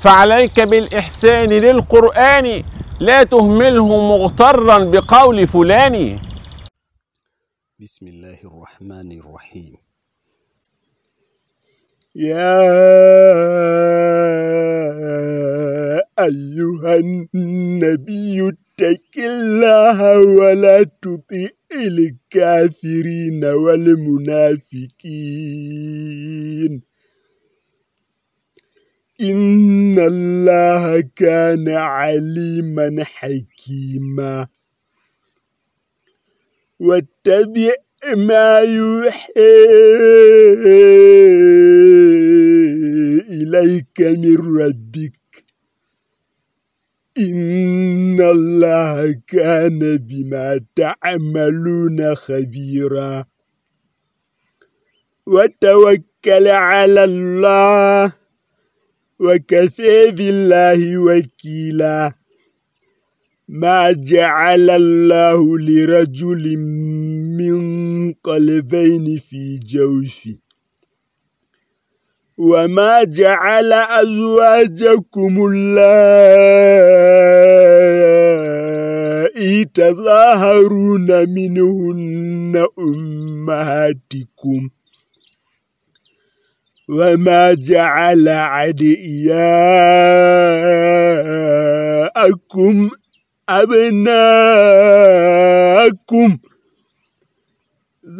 فعليك بالإحسان للقرآن لا تهمله مغترا بقول فلان. بسم الله الرحمن الرحيم. يا أيها النبي اتق الله ولا تطع الكافرين والمنافقين. إن الله كان عليما حكيما. واتبع ما يوحى إليك من ربك. إن الله كان بما تعملون خبيرا. وتوكل على الله. وكفى بالله وكيلا. ما جعل الله لرجل من قلبين في جوفه وما جعل أزواجكم اللائي تظاهرون منهن أمهاتكم. وما جعل عدئياءكم أبناءكم.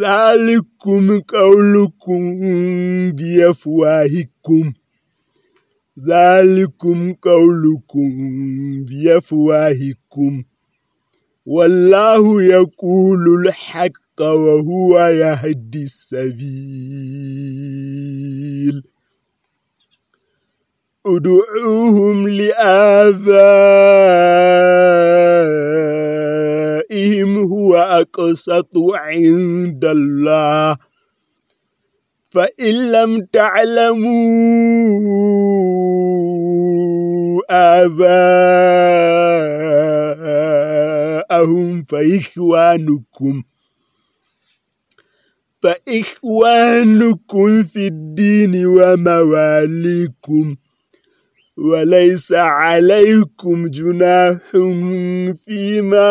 ذلكم قولكم بيفواهكم ذلكم قولكم بيفواهكم والله يقول الحق وهو يهدي السبيل. ادعوهم لآبائهم هو أقسط عند الله. فإن لم تعلموا آباءهم فإخوانكم فإخوانكم في الدين ومواليكم وليس عليكم جناح فيما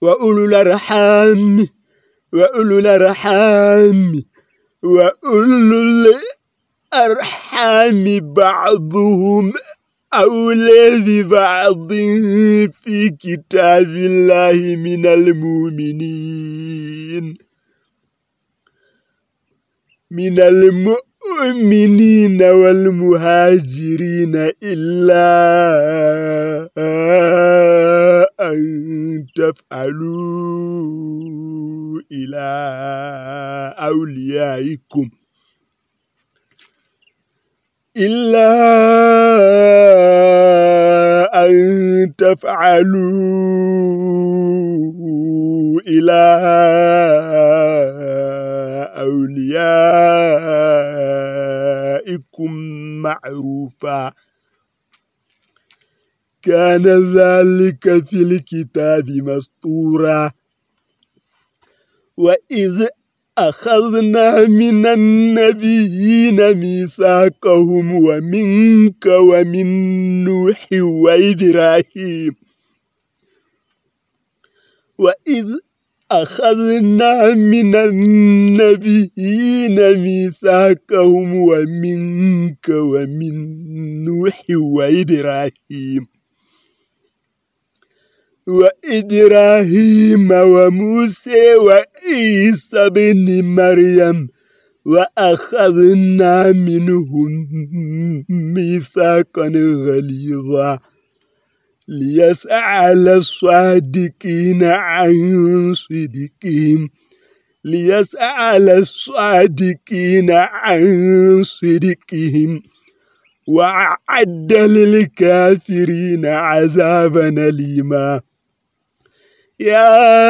وأولو الأرحام وأولو الأرحام وأولو الأرحام بعضهم أولى ببعض في كتاب الله من المؤمنين. من المؤمنين. والمهاجرين إلا أن تفعلوا إلى أوليائكم إلا أن تفعلوا إلى أوليائكم معروفا. كان ذلك في الكتاب مسطورا وإذ أخذنا من النبيين ميثاقهم ومنك ومن نوح وإبراهيم. وإذ أخذنا من النبيين ميثاقهم ومنك ومن نوح وإبراهيم. وإبراهيم وموسى وعيسى بن مريم. وأخذنا منهم ميثاقا غليظا. ليسأل الصادقين عن صدقهم. ليسأل الصادقين عن صدقهم. وعد للكافرين عذابا أليما. يا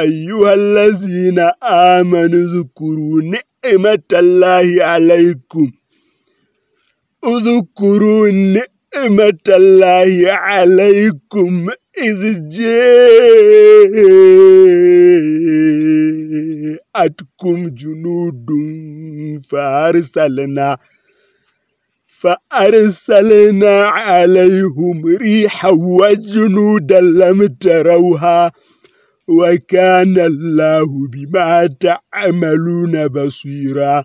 أيها الذين آمنوا اذكروا نعمة الله عليكم. اذكروا نعمة الله عليكم إذ جاءتكم جنود فأرسلنا فأرسلنا عليهم ريحا وجنودا لم تروها وكان الله بما تعملون بصيرا.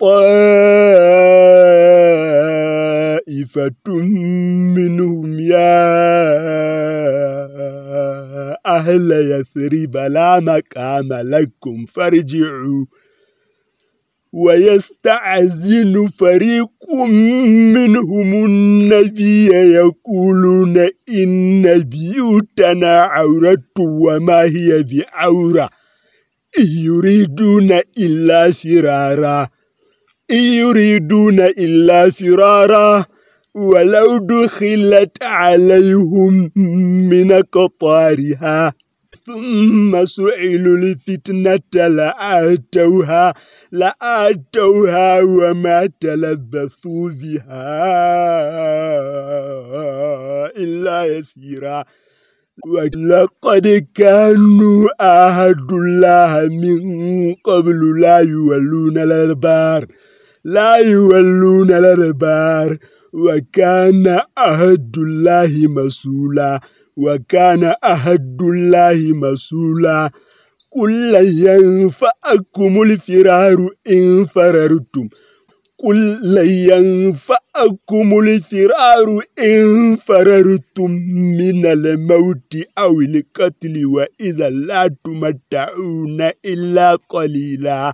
طائفة منهم يا أهل يثرب لا مقام لكم فارجعوا. ويستعزن فريق منهم النبي يقولون إن بيوتنا عورة وما هي بعورة يريدون إلا فرارا. يريدون إلا فرارا ولو دخلت عليهم من قطارها ثم سئلوا الفتنة لآتوها لآتوها وما تلبثوا بها إلا يسيرا. ولقد كانوا آهد الله من قبل لا يولون الأدبار. لا يولون الأدبار وكان أهد الله مسؤولا وكان أهد الله مسؤولا قل لن ينفعكم الفرار إن فررتم قل لن ينفعكم الفرار إن فررتم من الموت أو القتل وإذا لا تمتعون إلا قليلا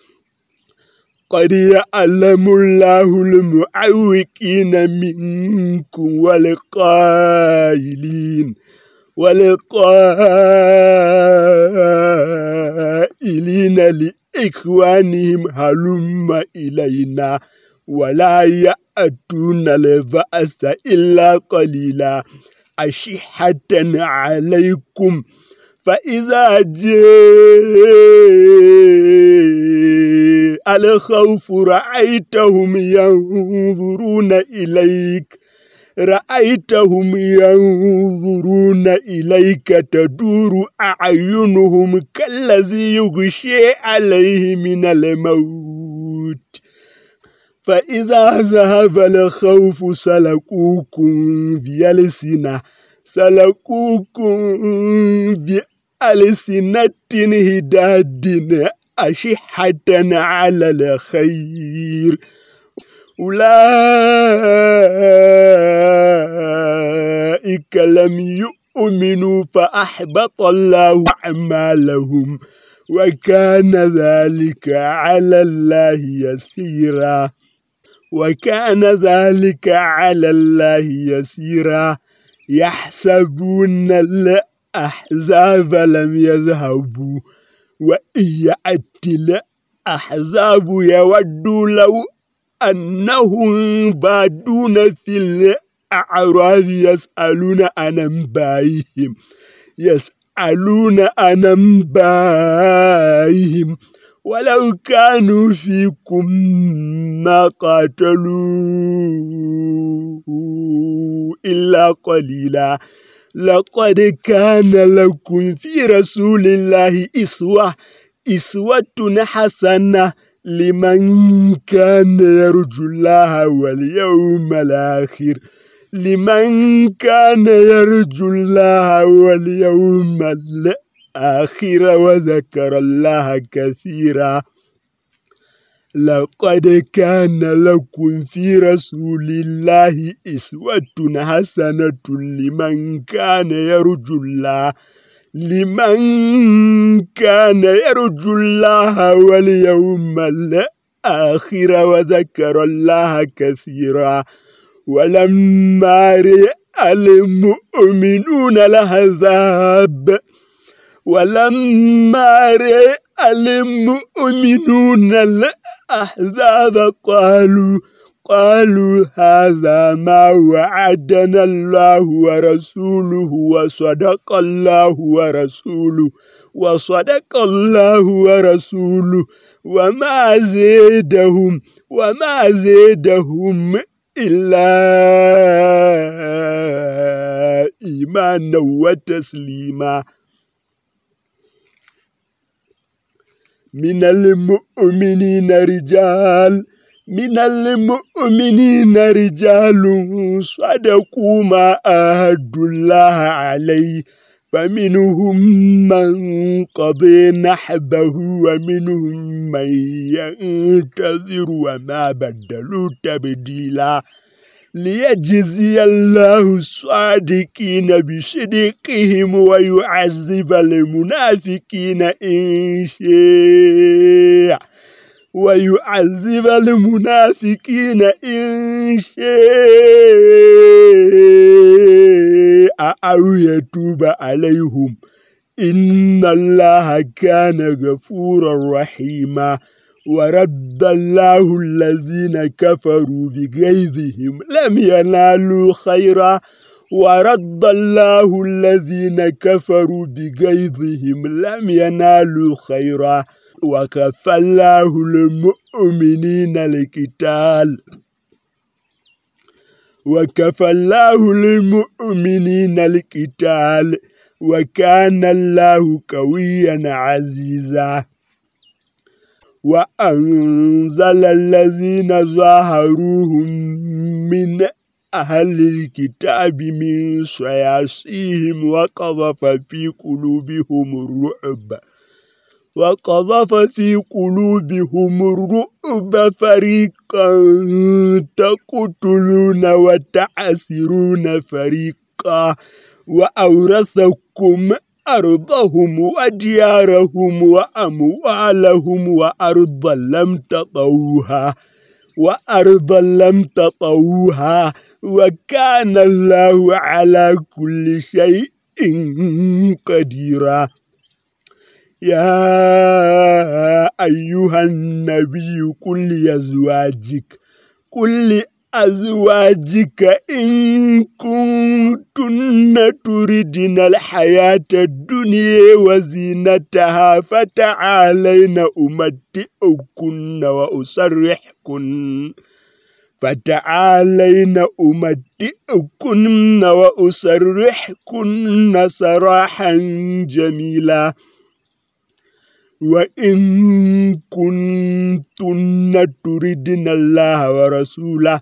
قد يعلم الله المعوقين منكم والقائلين والقائلين لإخوانهم هلم إلينا ولا يأتون البأس إلا قليلا أشحة عليكم فإذا جاء الخوف رأيتهم ينظرون إليك. رأيتهم ينظرون إليك. تدور أعينهم كالذي يغشي عليه من الموت. فإذا ذهب الخوف سلكوكم بألسنة سلكوكم بألسنة هداد أشحة على الخير. أولئك لم يؤمنوا فأحبط الله أعمالهم وكان ذلك على الله يسيرا. وكان ذلك على الله يسيرا. يحسبون الأحزاب لم يذهبوا. وإن يأتي الأحزاب يودوا لو أنهم بادون في الأعراض يسألون عن أنبائهم. يسألون عن أنبائهم. ولو كانوا فيكم ما قاتلوا إلا قليلا. لقد كان لكم في رسول الله إسوة إسوة حسنة لمن كان يرجو الله واليوم الآخر. لمن كان يرجو الله واليوم الآخر وذكر الله كثيرا. لقد كان لكم في رسول الله إسوة حسنة لمن كان يرجو الله لمن كان يرجو الله واليوم الآخر وذكر الله كثيرا. ولما رأى المؤمنون الهذاب ولما رأى المؤمنون الأحزاب قالوا قالوا هذا ما وعدنا الله ورسوله وصدق الله ورسوله وصدق الله ورسوله. وما زيدهم وما زيدهم إلا إيمانا وتسليما. من المؤمنين رجال من المؤمنين رجال. صدقوا ما أهدوا الله عليه. فمنهم من قضي نحبه ومنهم من ينتظر وما بدلوا تبديلا. ليجزي الله الصادقين بصدقهم ويعذب المنافقين إن شاء. ويعذب المنافقين إن شاء أو يتوب عليهم. إن الله كان غفورا رحيما. ورد الله الذين كفروا بغيظهم لم ينالوا خيرا. ورد الله الذين كفروا بغيظهم لم ينالوا خيرا. وكفى الله المؤمنين القتال. وكفى الله المؤمنين القتال. وكان الله قويا عزيزا. وأنزل الذين ظاهروهم من أهل الكتاب من صياصيهم وقذف في قلوبهم الرعب. وقذف في قلوبهم الرعب فريقا تقتلون وتعسرون فريقا. وأورثكم أرضهم وديارهم وأموالهم وأرضا لم تطوها وأرضا لم تطوها وكان الله على كل شيء قديرا. يا أيها النبي قل لأزواجك قل أزواجك إن كنتن تردن الحياة الدنيا وزينتها فتعالين أمتئكن وأسرحكن. فتعالين أمتئكن وأسرحكن سراحا جميلا. وإن كنتن تردن الله ورسوله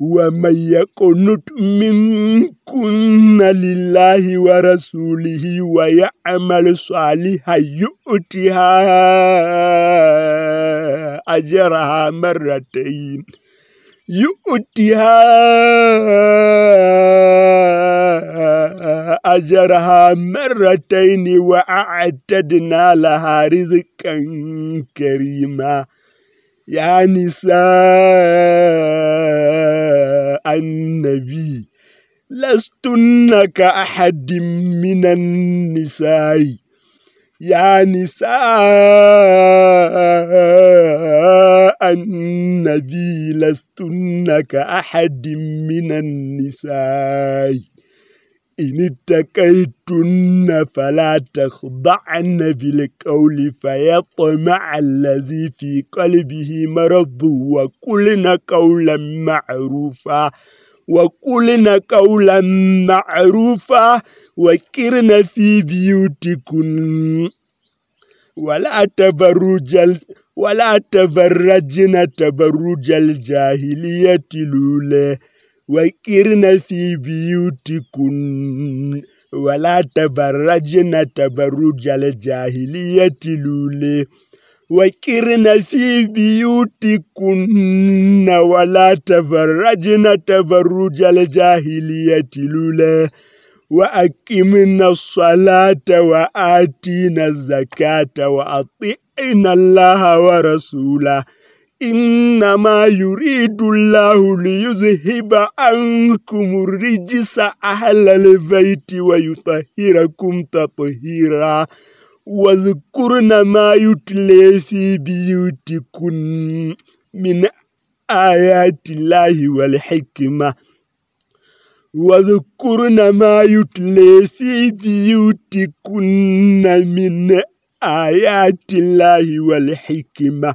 ومن يقنت منكن لله ورسوله ويعمل صالحا يؤتها أجرها مرتين يؤتها أجرها مرتين وأعتدنا لها رزقا كريما يا نساء النبي. لستن كأحد من النساء. يا نساء النبي لستن كأحد من النساء. إن اتكيتن فلا تخضعن بالقول فيطمع الذي في قلبه مرض وقلن قولا معروفا وقلن قولا معروفا وكرن في بيوتكن. ولا تبرج ولا تبرجن تبرج الجاهلية الأولى. وكرن في بيوتكن ولا تبرجن تبرج الجاهلية الأولى وكرن في بيوتكن ولا تبرجن تبرج الجاهلية الأولى وأقمنا الصلاة وآتينا الزكاة وأطيعنا الله ورسوله إنما يريد الله ليذهب عنكم الرجس أهل البيت ويطهركم تطهيرا واذكرن ما يتلي في بيوتكن من آيات الله والحكمة واذكرن ما يتلي في بيوتكن من آيات الله والحكمة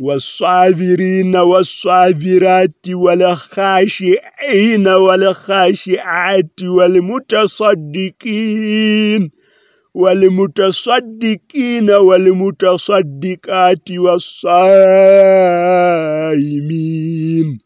والصابرين والصابرات والخاشعين والخاشعات والمتصدقين والمتصدقين والمتصدقات والصائمين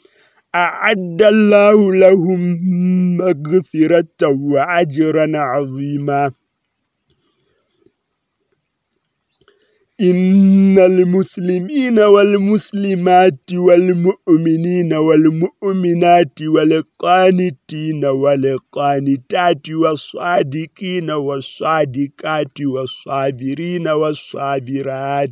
أعد الله لهم مغفرة وأجرا عظيما. إن المسلمين والمسلمات والمؤمنين والمؤمنات والقانتين والقانتات والصادقين والصادقات والصابرين والصابرات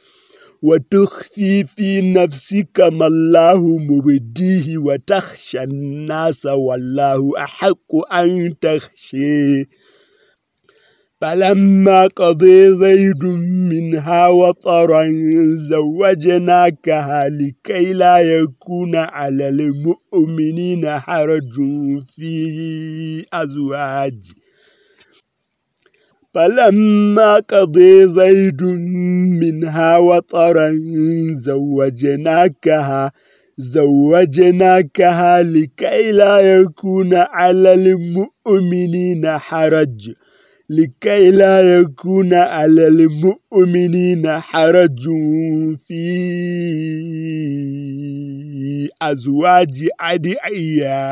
وتخفي في نفسك ما الله مبديه وتخشى الناس والله أحق أن تخشيه فلما قضي زيد منها وطرا زوجناكها لكي لا يكون على المؤمنين حرج في أزواج. فلما قضي زيد منها وطرا زوجناكها زوجناكها لكي لا يكون على المؤمنين حرج. لكي لا يكون على المؤمنين حرج في أزواج أدعيائهم.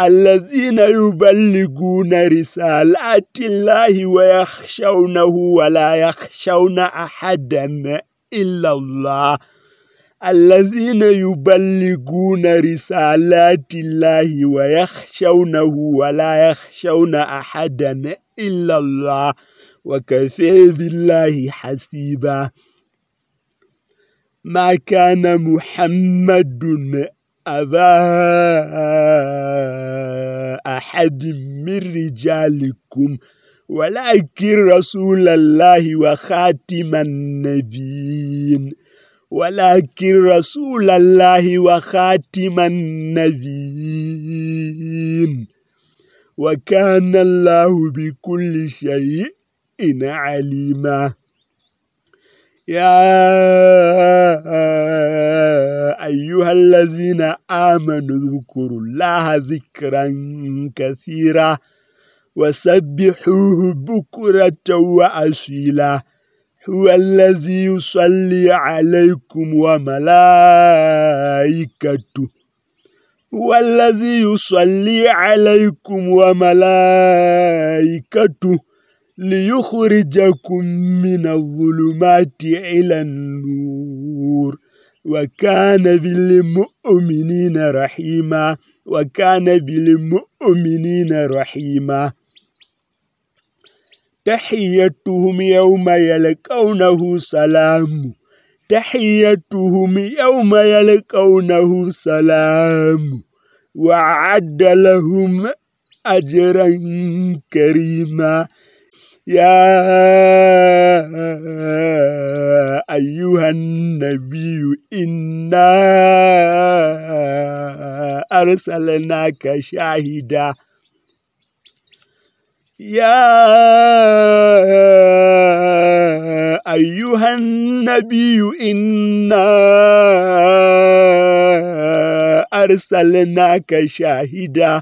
الذين يبلغون رسالات الله ويخشونه ولا يخشون أحدا إلا الله. الذين يبلغون رسالات الله ويخشونه ولا يخشون أحدا إلا الله. وكفى بالله حسيبا. ما كان محمد أبا أحد من رجالكم ولكن رسول الله وخاتم النبيين ولكن رسول الله وخاتم النبيين. وكان الله بكل شيء عليما. يا أيها الذين آمنوا اذكروا الله ذكرا كثيرا وسبحوه بكرة وأصيلا. هو الذي يصلي عليكم وملائكته. هو الذي يصلي عليكم وملائكته. ليخرجكم من الظلمات إلى النور. وكان بالمؤمنين رحيما. وكان بالمؤمنين رحيما. تحيتهم يوم يلقونه سلام. تحيتهم يوم يلقونه سلام. وعد لهم أجرا كريما. يا أيها النبي إنا أرسلناك شاهدا يا أيها النبي إنا أرسلناك شاهدا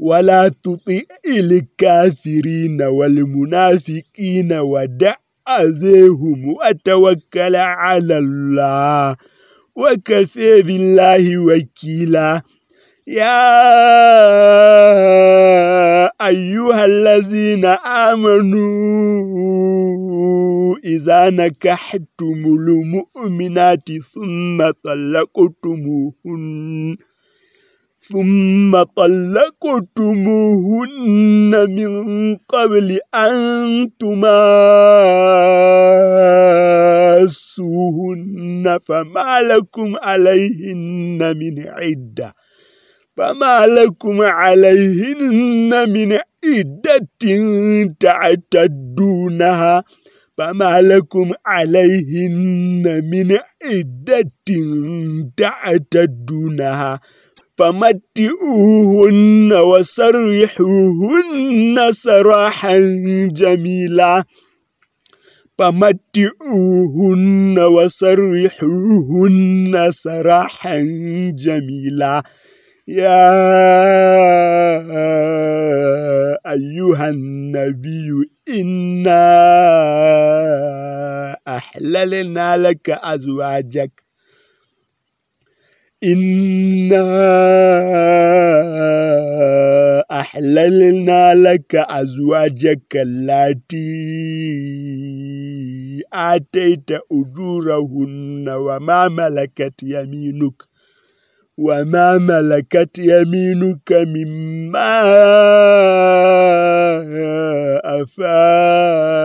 ولا تطع الكافرين والمنافقين ودع أذيهم وتوكل على الله. وكفى بالله وكيلا. يا أيها الذين آمنوا إذا نكحتم المؤمنات ثم طلقتموهن ثم طلقتموهن من قبل أن تماسوهن فما لكم عليهن من عدة. فما لكم عليهن من عدة تعتدونها. فما لكم عليهن من عدة تعتدونها. فمتئوهن وسرحوهن سراحا جميلا. فمتئوهن وسرحوهن سراحا جميلا. يا أيها النبي إنا أحللنا لك أزواجك. إنا أحللنا لك أزواجك التي آتيت أجورهن وما ملكت يمينك وما ملكت يمينك مما أفاء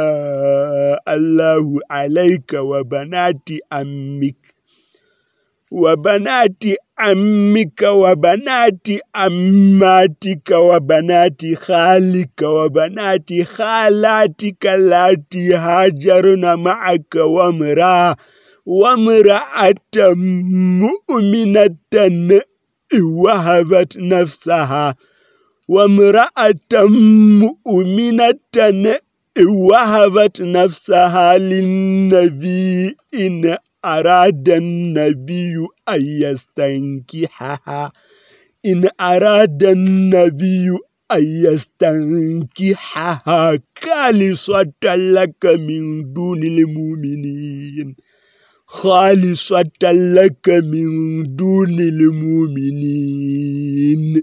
الله عليك وبنات أمك وبنات عمك وبنات عماتك وبنات خالك وبنات خالاتك اللاتي هاجرن معك وامرأة وامرأة مؤمنة وهبت نفسها وامرأة مؤمنة وهبت نفسها للنبي إن أراد النبي أن يستنكحها إن أراد النبي أن يستنكحها كالصة لك من دون المؤمنين خالصة لك من دون المؤمنين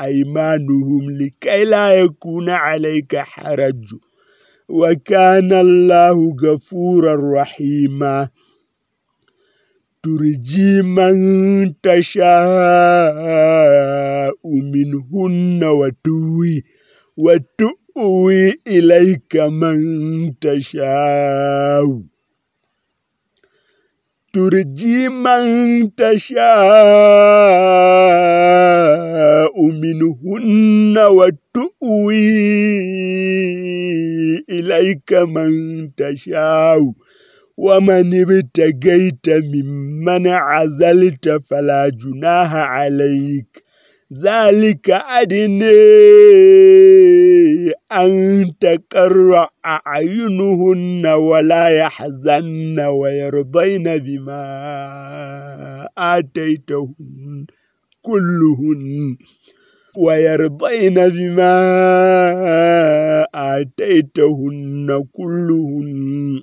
أيمانهم لكي لا يكون عليك حرج. وكان الله غفورا رحيما. ترجي من تشاء منهن وتوي وتؤوي إليك من تشاء. ترجي من تشاء منهن وتؤوي إليك من تشاء. ومن ابتغيت ممن عزلت فلا جناح عليك. ذلك أن تقر أعينهن ولا يحزن ويرضين بما آتيتهن كلهن ويرضين بما آتيتهن كلهن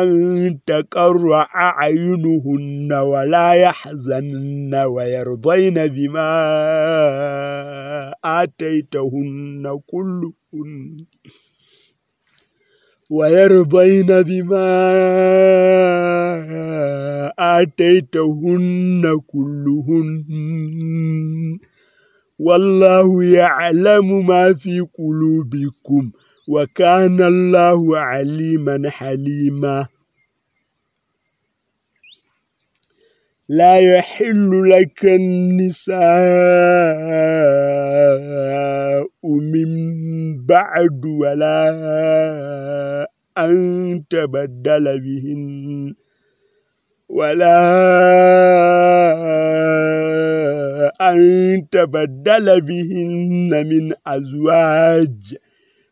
أن تقر أعينهن ولا يحزن ويرضين بما آتيتهن كلهن ويرضين بما آتيتهن كلهن والله يعلم ما في قلوبكم وكان الله عليما حليما. لا يحل لك النساء من بعد ولا أن تبدل بهن ولا أن تبدل بهن من أزواج.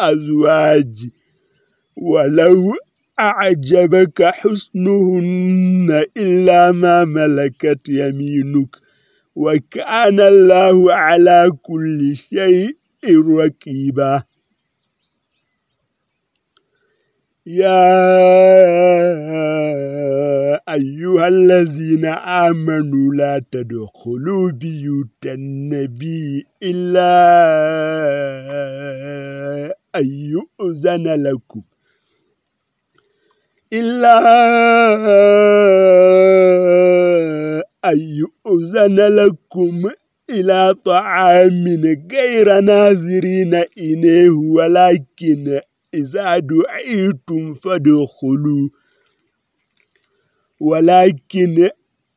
أزواج. ولو أعجبك حسنهن إلا ما ملكت يمينك. وكان الله على كل شيء رقيبا يا أيها الذين آمنوا لا تدخلوا بيوت النبي إلا أن يؤذن لكم إلا أن يؤذن لكم إلى طعام غير ناظرين إنيه ولكن إذا دعيتم فادخلوا ولكن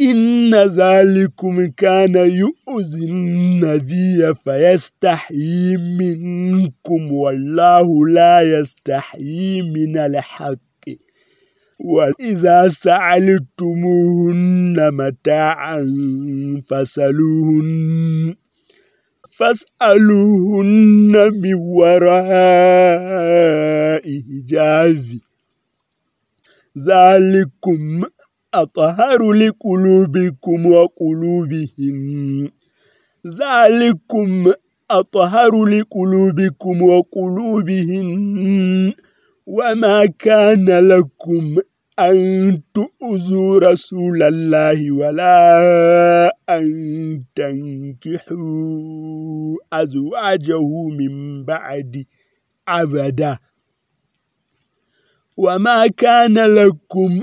إن ذلكم كان يؤذي النبي فيستحيي منكم والله لا يستحيي من الحق. وإذا سألتموهن متاعا فسلوهن فاسألوهن من وراء حجاب. ذلكم أطهر لقلوبكم وقلوبهم. ذلكم أطهر لقلوبكم وقلوبهم. وما كان لكم أن تؤذوا رسول الله ولا أن تنكحوا أزواجه من بعد أبدا. وما كان لكم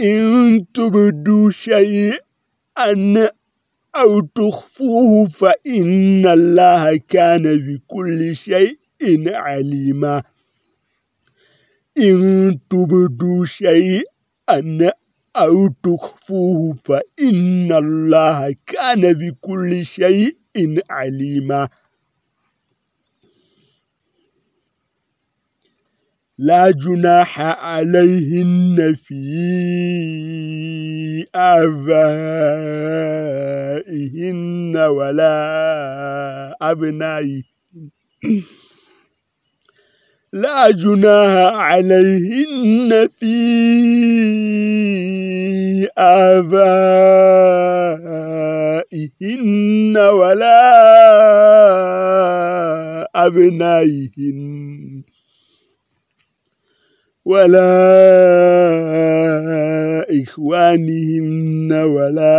إن تبدوا شيئا أو تخفوه فإن الله كان بكل شيء عليما. إن تبدوا شيئا أو تخفوه فإن الله كان بكل شيء عليما. لا جناح عليهن في آبائهن ولا أبنائهن. لا جناح عليهن في آبائهن ولا أبنائهن. ولا إخوانهن ولا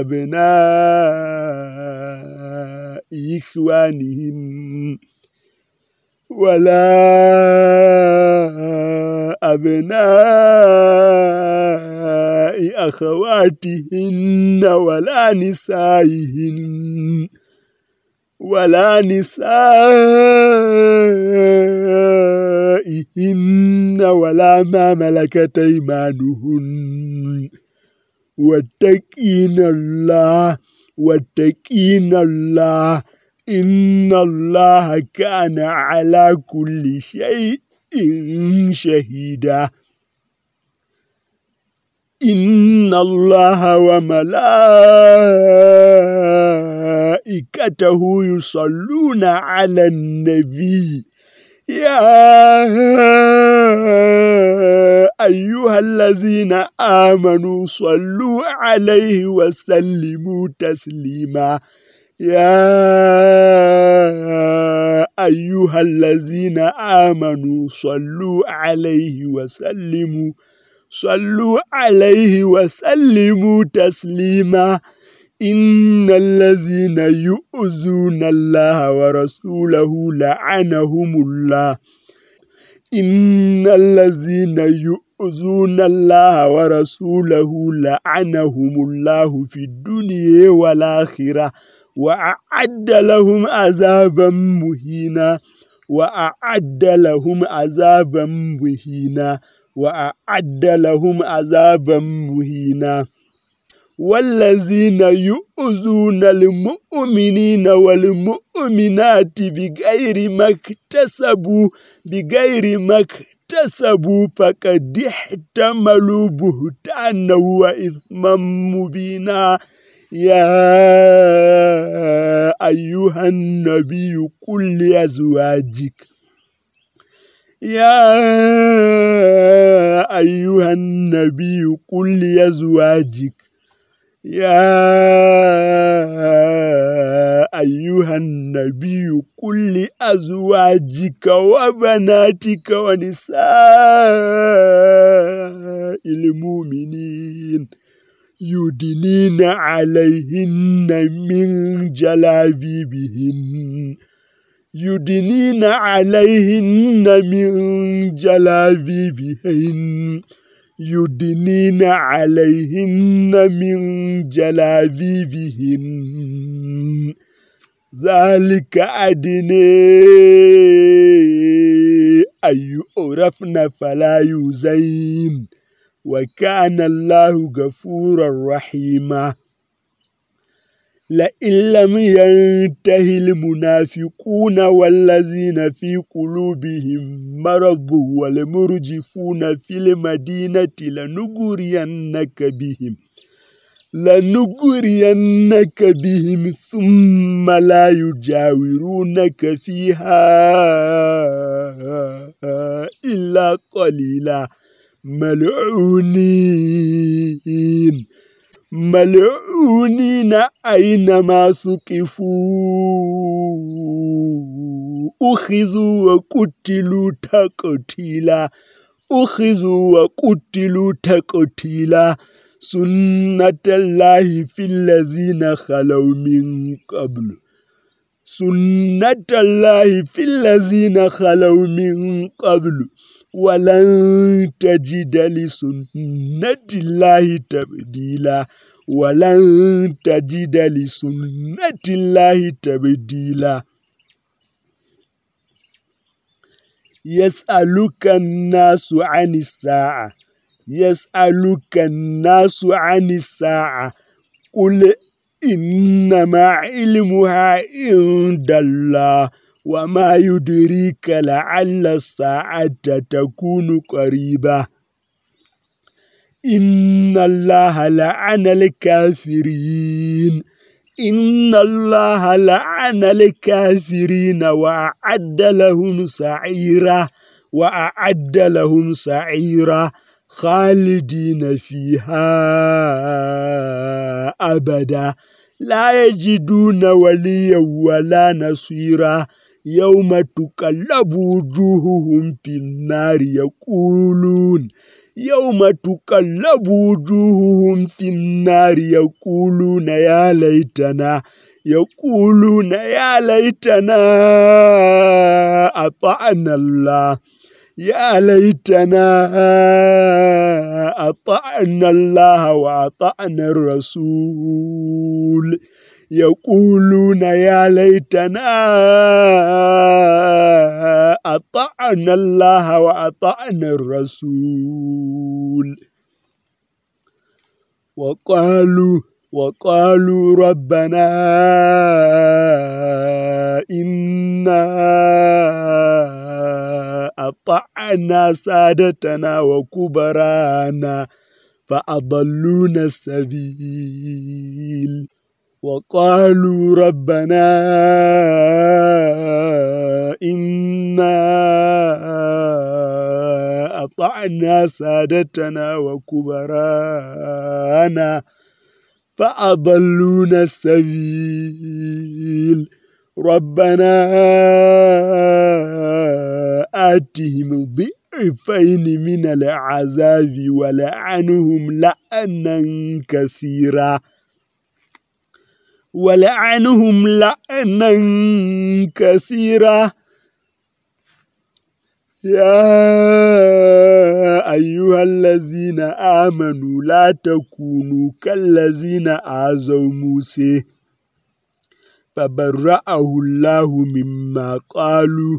أبناء إخوانهن ولا أبناء أخواتهن ولا نسائهن. ولا نسائهن ولا ما ملكت أيمانهن. واتقين الله واتقين الله. إن الله كان على كل شيء شهيدا. إن الله وملائكته يصلون على النبي. يا أيها الذين آمنوا صلوا عليه وسلموا تسليما. يا أيها الذين آمنوا صلوا عليه وسلموا صلوا عليه وسلموا تسليما. إن الذين يؤذون الله ورسوله لعنهم الله. إن الذين يؤذون الله ورسوله لعنهم الله في الدنيا والآخرة وأعد لهم عذابا مهينا. وأعد لهم عذابا مهينا. وأعد لهم عذابا مهينا. والذين يؤذون المؤمنين والمؤمنات بغير ما اكتسبوا بغير ما اكتسبوا فقد احتملوا بهتانا وإثما مبينا. يا أيها النبي قل لأزواجك يا أيها النبي قل لأزواجك يا أيها النبي قل لأزواجك وبناتك ونساء المؤمنين يدنين عليهن من جلابيبهن يدنين عليهن من جلابيبهن. يدنين عليهن من جلابيبهن. ذلك أدني أن يؤرفن فلا يزين. وكان الله غفورا رحيما. لئن لم ينتهي المنافقون والذين في قلوبهم مرض والمرجفون في المدينة لنغرينك بهم لنغرينك بهم ثم لا يجاورونك فيها إلا قليلا. ملعونين. ملعونين أينما ثقفوا أخذوا وقتلوا تقتيلا أخذوا وقتلوا تقتيلا سنة الله في الذين خلوا من قبل سنة الله في الذين خلوا من قبل ولن تجد لسنة الله تبديلا ولن تجد لسنة الله تبديلا يسألك الناس عن الساعة يسألك الناس عن الساعة قل إنما علمها عند الله وما يدريك لعل الساعة تكون قريبة. إن الله لعن الكافرين. إن الله لعن الكافرين وأعد لهم سعيرا وأعد لهم سعيرا خالدين فيها أبدا. لا يجدون وليا ولا نصيرا. يوم تقلب وجوههم في النار يقولون يوم تقلب وجوههم في النار يقولون يا ليتنا يقولون يا ليتنا أطعنا الله يا ليتنا أطعنا الله وأطعنا الرسول. يقولون يا ليتنا أطعنا الله وأطعنا الرسول. وقالوا وقالوا ربنا إنا أطعنا سادتنا وكبرانا فأضلونا السبيل. وقالوا ربنا إنا أطعنا سادتنا وكبرانا فأضلونا السبيل. ربنا آتهم ضعفين من العذاب ولعنهم لعنا كثيرا. ولعنهم لعنا كثيرا. يا أيها الذين آمنوا لا تكونوا كالذين آذوا موسى. فبرأه الله مما قالوا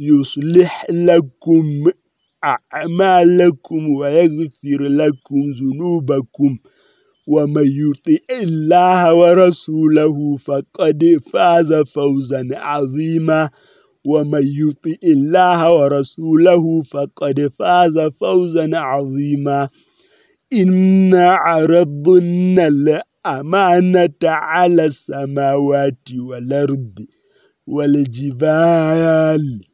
يصلح لكم أعمالكم ويغفر لكم ذنوبكم ومن يطع الله ورسوله فقد فاز فوزا عظيما ومن يطع الله ورسوله فقد فاز فوزا عظيما إنا عرضنا الأمانة على السماوات والأرض والجبال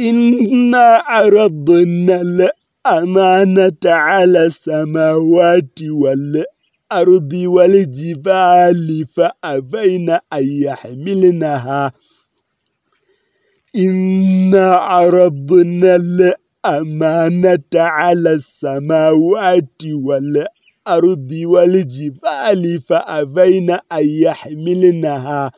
إنا عرضنا الأمانة على السماوات والأرض والجبال فأبين أن يحملنها. إنا عرضنا الأمانة على السماوات والأرض والجبال فأبين أن يحملنها.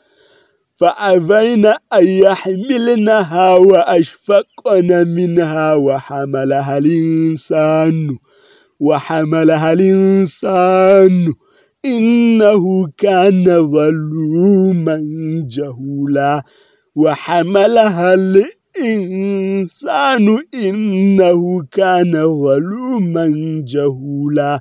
فأبين أن يحملنها وأشفقن منها وحملها الإنسان وحملها الإنسان. إنه كان ظلوما جهولا وحملها الإنسان. إنه كان ظلوما جهولا.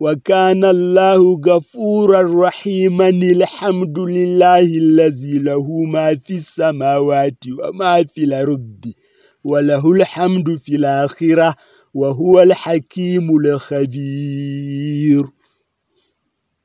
وكان الله غفورا رحيما الحمد لله الذي له ما في السماوات وما في الأرض وله الحمد في الآخرة وهو الحكيم الخبير.